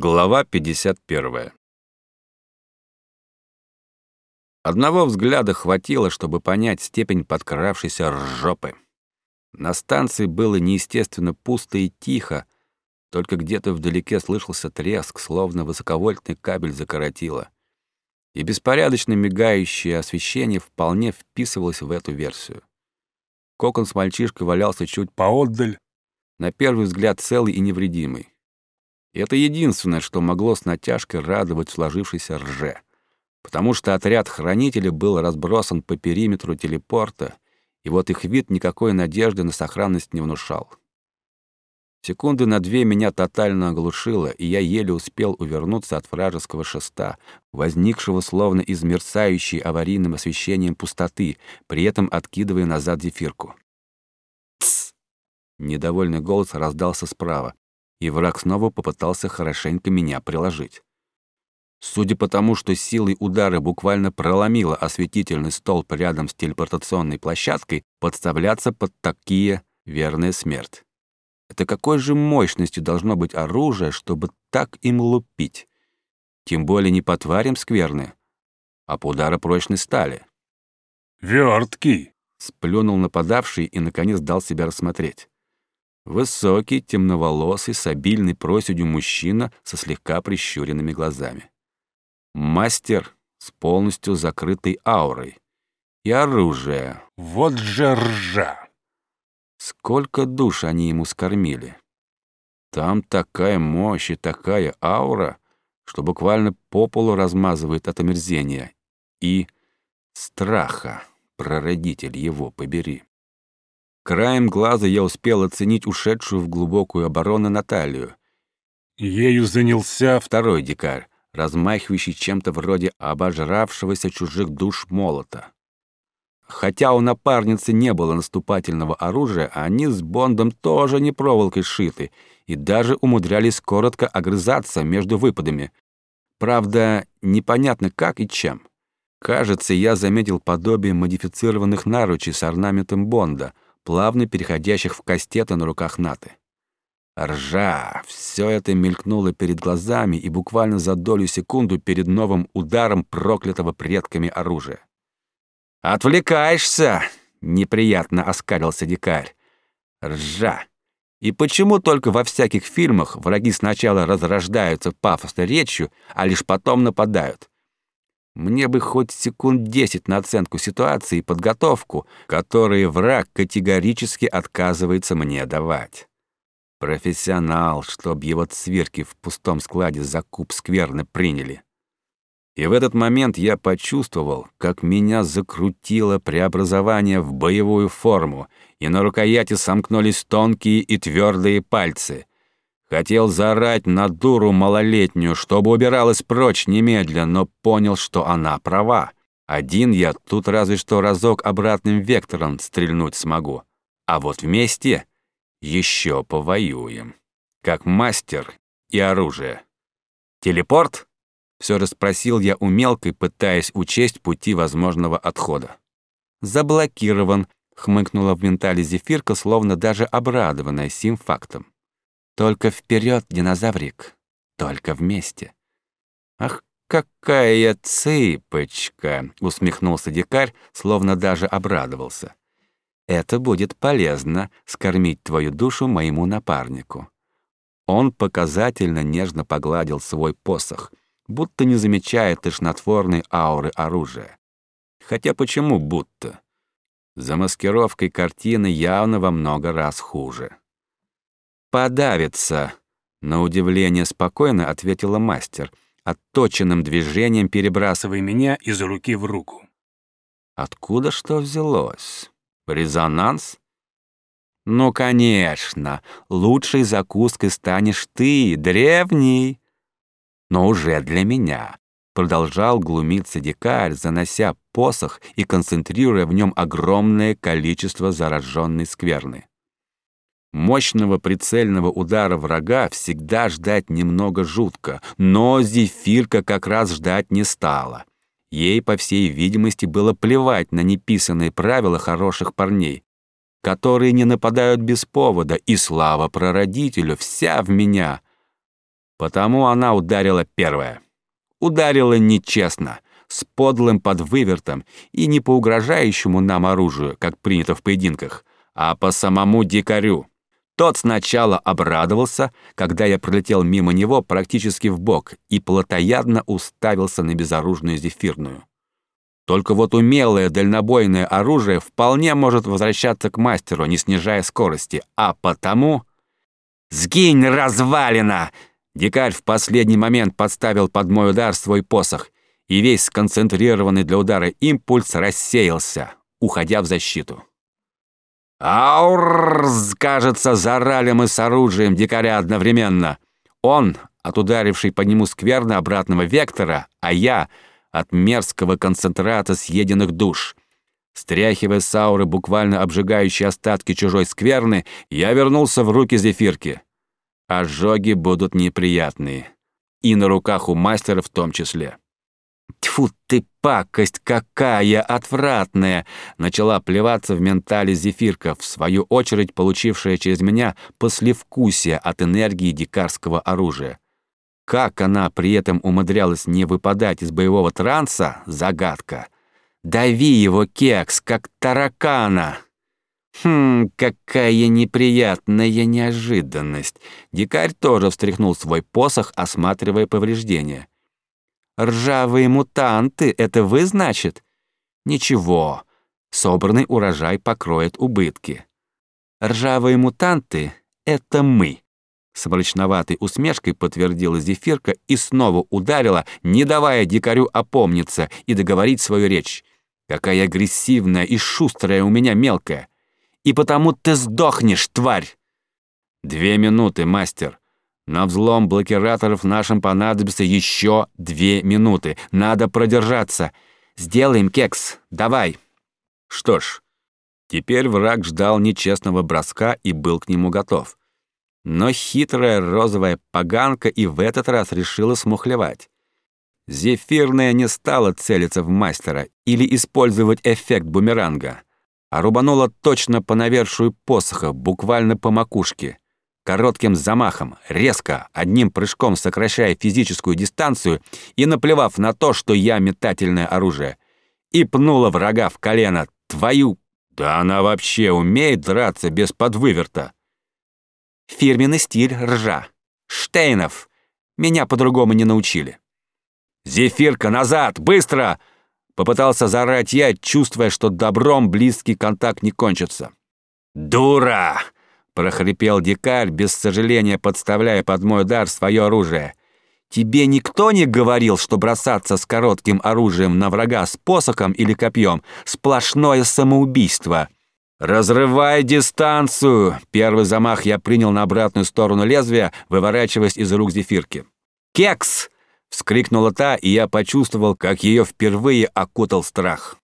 Глава 51. Одного взгляда хватило, чтобы понять степень подкравшейся ржопы. На станции было неестественно пусто и тихо, только где-то вдалеке слышался треск, словно высоковольтный кабель закоротило. И беспорядочно мигающее освещение вполне вписывалось в эту версию. Кокон с мальчишкой валялся чуть поотдаль, на первый взгляд целый и невредимый. И это единственное, что могло с натяжкой радовать сложившейся рже. Потому что отряд хранителей был разбросан по периметру телепорта, и вот их вид никакой надежды на сохранность не внушал. Секунды на две меня тотально оглушило, и я еле успел увернуться от вражеского шеста, возникшего словно из мерцающей аварийным освещением пустоты, при этом откидывая назад зефирку. «Тсс!» — недовольный голос раздался справа, и враг снова попытался хорошенько меня приложить. Судя по тому, что силой удара буквально проломило осветительный столб рядом с телепортационной площадкой, подставляться под такие — верная смерть. Это какой же мощностью должно быть оружие, чтобы так им лупить? Тем более не по тварям скверны, а по ударопрочной стали. «Вёрткий!» — сплюнул нападавший и, наконец, дал себя рассмотреть. Высокий, темноволосый, с обильной проседью мужчина со слегка прищуренными глазами. Мастер с полностью закрытой аурой. И оружие. Вот же ржа! Сколько душ они ему скормили. Там такая мощь и такая аура, что буквально по полу размазывает от омерзения. И страха, прародитель его побери. Краем глаза я успел оценить ушедшую в глубокую оборону Наталью. Ею занялся Второй дикарь, размахивающий чем-то вроде обожравшегося чужих душ молота. Хотя у напарницы не было наступательного оружия, они с Бондом тоже не проволокой сшиты и даже умудрялись коротко огрызаться между выпадами. Правда, непонятно как и чем. Кажется, я заметил подобие модифицированных наручей с орнаментом Бонда — плавно переходящих в кастеты на руках Наты. Ржа! Все это мелькнуло перед глазами и буквально за долю секунду перед новым ударом проклятого предками оружия. «Отвлекаешься!» — неприятно оскалился дикарь. «Ржа! И почему только во всяких фильмах враги сначала разрождаются пафосной речью, а лишь потом нападают? Мне бы хоть секунд десять на оценку ситуации и подготовку, которые враг категорически отказывается мне давать. Профессионал, чтоб его цверки в пустом складе за куб скверно приняли. И в этот момент я почувствовал, как меня закрутило преобразование в боевую форму, и на рукояти сомкнулись тонкие и твердые пальцы. Хотел заорать на дуру малолетнюю, чтобы убиралась прочь немедленно, но понял, что она права. Один я тут разве что разок обратным вектором стрельнуть смогу. А вот вместе еще повоюем. Как мастер и оружие. «Телепорт?» — все расспросил я у мелкой, пытаясь учесть пути возможного отхода. «Заблокирован», — хмыкнула в ментале Зефирка, словно даже обрадованная сим фактом. Только вперед, динозаврик, только вместе. Ах, какая цыпочка, усмехнулся дикарь, словно даже обрадовался. Это будет полезно скормить твою душу моему напарнику. Он показательно нежно погладил свой посох, будто не замечая тошнотворной ауры оружия. Хотя почему будто? За маскировкой картины явно во много раз хуже. «Подавится», — на удивление спокойно ответила мастер, отточенным движением перебрасывая меня из руки в руку. Откуда что взялось? Резонанс? Ну, конечно, лучшей закуской станешь ты, древний. Но уже для меня. Продолжал глумиться дикарь, занося посох и концентрируя в нем огромное количество зараженной скверны. Мощного прицельного удара врага всегда ждать немного жутко, но Зефирка как раз ждать не стала. Ей, по всей видимости, было плевать на неписанные правила хороших парней, которые не нападают без повода, и слава прародителю, вся в меня. Потому она ударила первая. Ударила нечестно, с подлым подвывертом и не по угрожающему нам оружию, как принято в поединках, а по самому дикарю. Тот сначала обрадовался, когда я пролетел мимо него практически в бок и плотоядно уставился на безоружную зефирную. Только вот умелое дальнобойное оружие вполне может возвращаться к мастеру, не снижая скорости, а потому... «Сгинь, развалина!» Дикарь в последний момент подставил под мой удар свой посох, и весь сконцентрированный для удара импульс рассеялся, уходя в защиту. «Аурррр!» кажется, зарали мы с оружием дикаря одновременно. Он, от ударившей по нему скверно обратного вектора, а я — от мерзкого концентрата съеденных душ. Стряхивая с ауры буквально обжигающие остатки чужой скверны, я вернулся в руки зефирки. Ожоги будут неприятные. И на руках у мастера в том числе. Тьфу ты, пакость какая отвратная! Начала плеваться в ментале зефирка, в свою очередь получившая через меня послевкусие от энергии дикарского оружия. Как она при этом умудрялась не выпадать из боевого транса — загадка. «Дави его, кекс, как таракана!» Хм, какая неприятная неожиданность. Дикарь тоже встряхнул свой посох, осматривая повреждения. «Ржавые мутанты, это вы, значит?» «Ничего, собранный урожай покроет убытки». «Ржавые мутанты — это мы», с мрачноватой усмешкой подтвердила Зефирка и снова ударила, не давая дикарю опомниться и договорить свою речь. «Какая агрессивная и шустрая у меня мелкая! И потому ты сдохнешь, тварь!» «Две минуты, мастер. На взлом блокираторов нашим понадобится еще две минуты. Надо продержаться. Сделаем, кекс. Давай!» Что ж, теперь враг ждал нечестного броска и был к нему готов. Но хитрая розовая поганка и в этот раз решила смухлевать. Зефирная не стала целиться в мастера или использовать эффект бумеранга, а рубанула точно по навершию посоха, буквально по макушке. Коротким замахом, резко, одним прыжком сокращая физическую дистанцию и наплевав на то, что я метательное оружие, и пнула врага в колено. Твою... Да она вообще умеет драться без подвыверта. Фирменный стиль ржа. Штейнов. Меня по-другому не научили. «Зефирка, назад! Быстро!» Попытался заорать я, чувствуя, что добром близкий контакт не кончится. «Дура!» — прохрипел дикарь, без сожаления подставляя под мой удар свое оружие. «Тебе никто не говорил, что бросаться с коротким оружием на врага с посохом или копьем — сплошное самоубийство?» «Разрывай дистанцию!» Первый замах я принял на обратную сторону лезвия, выворачиваясь из рук зефирки. «Кекс!» — вскрикнула та, и я почувствовал, как ее впервые окутал страх.